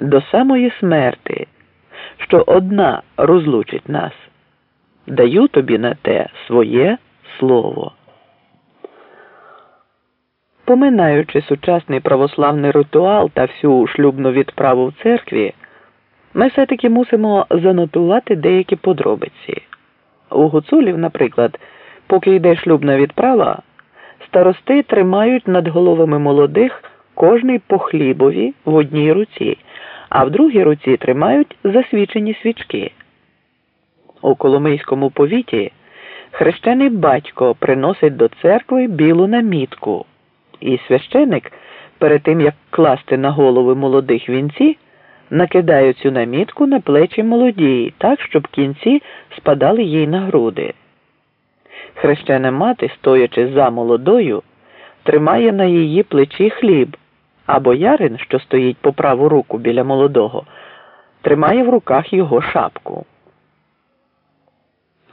до самої смерти, що одна розлучить нас. Даю тобі на те своє слово. Поминаючи сучасний православний ритуал та всю шлюбну відправу в церкві, ми все-таки мусимо занотувати деякі подробиці. У гуцулів, наприклад, поки йде шлюбна відправа, старости тримають над головами молодих кожний по хлібові в одній руці, а в другій руці тримають засвічені свічки. У Коломийському повіті хрещений батько приносить до церкви білу намітку, і священик, перед тим як класти на голови молодих вінці, накидає цю намітку на плечі молодії, так, щоб кінці спадали їй на груди. Хрещена мати, стоячи за молодою, тримає на її плечі хліб, а боярин, що стоїть по праву руку біля молодого, тримає в руках його шапку.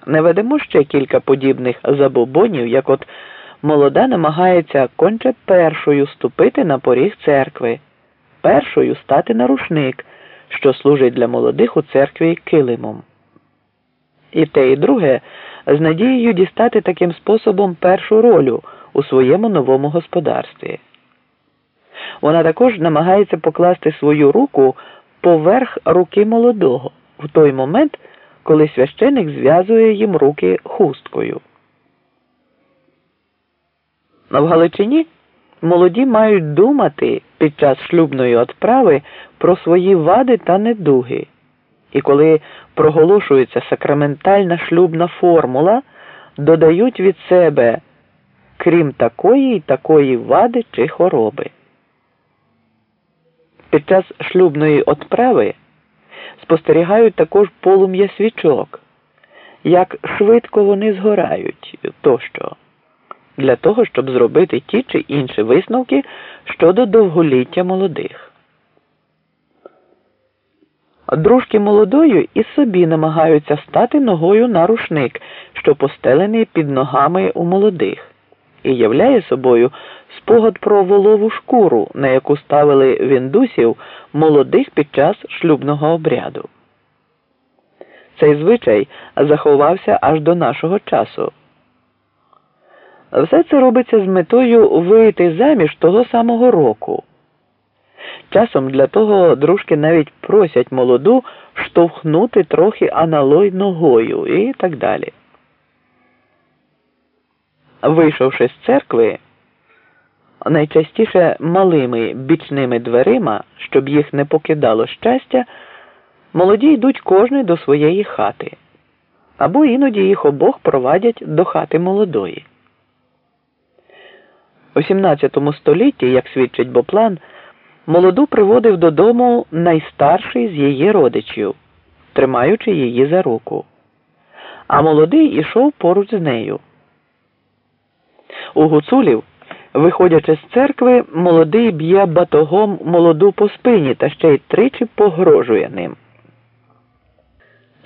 Не ведемо ще кілька подібних забобонів, як от молода намагається конче першою ступити на поріг церкви, першою стати на рушник, що служить для молодих у церкві килимом. І те, і друге з надією дістати таким способом першу ролю у своєму новому господарстві. Вона також намагається покласти свою руку поверх руки молодого в той момент, коли священик зв'язує їм руки хусткою. В Галичині молоді мають думати під час шлюбної отправи про свої вади та недуги. І коли проголошується сакраментальна шлюбна формула, додають від себе крім такої й такої вади чи хвороби. Під час шлюбної отправи спостерігають також полум'я свічок, як швидко вони згорають тощо, для того, щоб зробити ті чи інші висновки щодо довголіття молодих. Дружки молодою і собі намагаються стати ногою на рушник, що постелений під ногами у молодих, і являє собою спогад про волову шкуру, на яку ставили віндусів молодих під час шлюбного обряду. Цей звичай заховався аж до нашого часу. Все це робиться з метою вийти заміж того самого року. Часом для того дружки навіть просять молоду штовхнути трохи аналой ногою і так далі. Вийшовши з церкви, найчастіше малими бічними дверима, щоб їх не покидало щастя, молоді йдуть кожний до своєї хати, або іноді їх обох провадять до хати молодої. У 17 столітті, як свідчить Боплан, молоду приводив додому найстарший з її родичів, тримаючи її за руку, а молодий ішов поруч з нею. У гуцулів Виходячи з церкви, молодий б'є батогом молоду по спині та ще й тричі погрожує ним.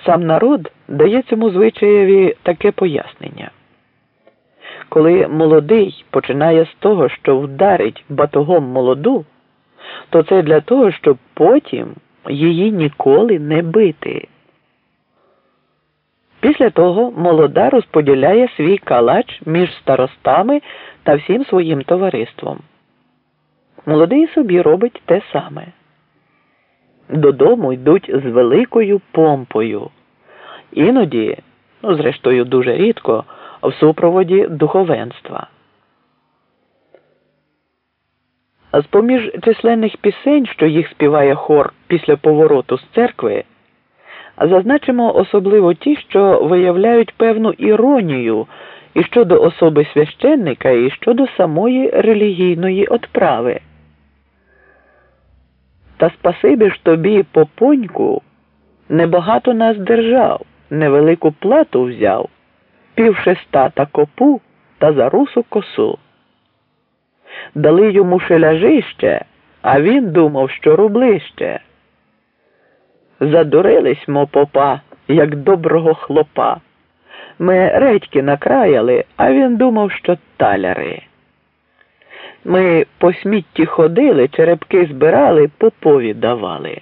Сам народ дає цьому звичаєві таке пояснення. Коли молодий починає з того, що вдарить батогом молоду, то це для того, щоб потім її ніколи не бити. Після того молода розподіляє свій калач між старостами та всім своїм товариством. Молодий собі робить те саме. Додому йдуть з великою помпою, іноді, ну, зрештою, дуже рідко, в супроводі духовенства. З поміж численних пісень, що їх співає хор після повороту з церкви, зазначимо особливо ті, що виявляють певну іронію і щодо особи священника, і щодо самої релігійної отправи. Та спасибі ж тобі, попоньку, небагато нас держав, невелику плату взяв, пів шеста та копу та за русу косу. Дали йому шеляжище, а він думав, що рублище. Задурились мо попа, як доброго хлопа. Ми редьки накраяли, а він думав, що таляри. Ми по смітті ходили, черепки збирали, попові давали.